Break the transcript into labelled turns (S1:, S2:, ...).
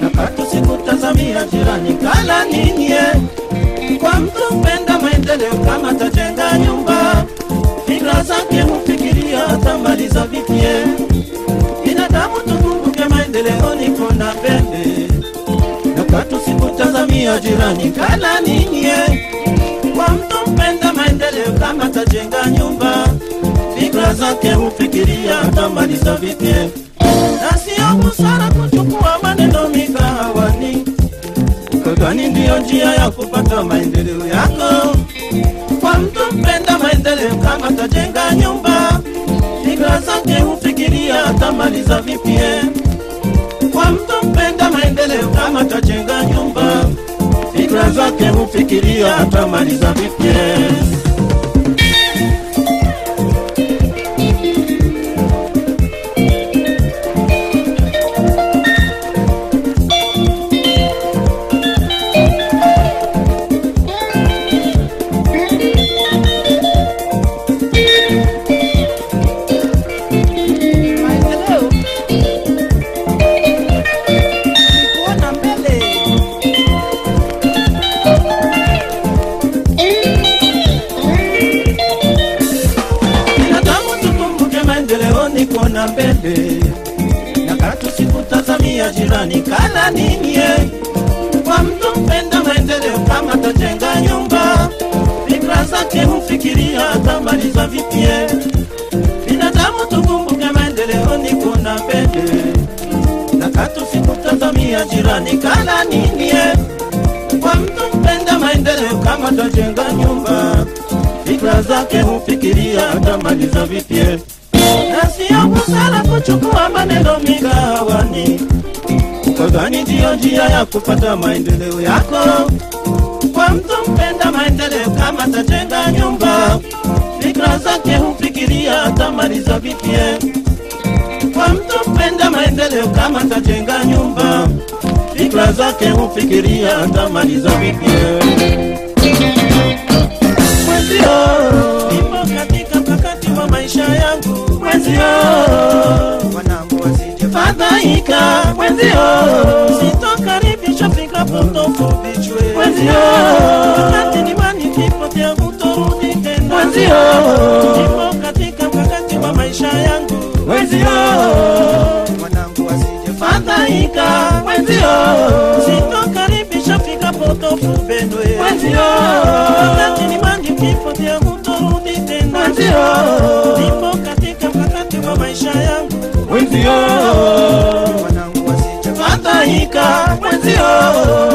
S1: Na sikutazamia jirani kala. Kwa mtu mpenda maendeleo kama tajenga nyumba, fikra zake hufikiria atamaliza vipi. Binadamu tukumbuke maendeleo ni kuna mbele, na katu sikutazamia jirani kala. Kama tajenga nyumba, fikra zake hufikiria atamaliza vipi. Na sio busara kuchukua maneno mikahawani, Utotoni ndiyo njia ya kupata maendeleo yako. Kwa mtu mpenda maendeleo kama tajenga nyumba, fikra zake hufikiria atamaliza vipi. Kwa mtu mpenda maendeleo kama tajenga nyumba, fikra zake hufikiria atamaliza vipi. Ni pende na katu sikutazamia jirani kana nini Kwa mtu mpenda maendeleo kama tajenga nyumba, fikra zake humfikiria atamaliza vipi. Binadamu tukumbuke maendeleo ni kuna pende na katu sikutazamia jirani kana nini Kwa mtu mpenda maendeleo kama tajenga nyumba, fikra zake hufikiria atamaliza vipi. Na sio busara kuchukua maneno migawani, ukadhani ndiyo njia ya kupata maendeleo yako. Kwa mtu mpenda maendeleo kama tajenga nyumba, fikra zake hufikiria atamaliza vipi. Kwa mtu mpenda maendeleo kama tajenga nyumba, fikra zake hufikiria atamaliza vipi. Mwenzio maisha yangu mwenzio,
S2: wanangu
S1: wasijefadhaika mwenzio, sitokaribisha fikra potofu vichwe mwenzio, wakati nimani vipo vyangu torudi tena mwenzio, ndipo katika mkakati wa maisha yangu mwenzio, wanangu wasijefadhaika mwenzio, sitokaribisha fikra potofu pendwe mwenzio, wakati nimani vipo vyangu torudi tena mwenzio. mwana yangu mwenzio, mwanangu wasije fadhaika mwenzio.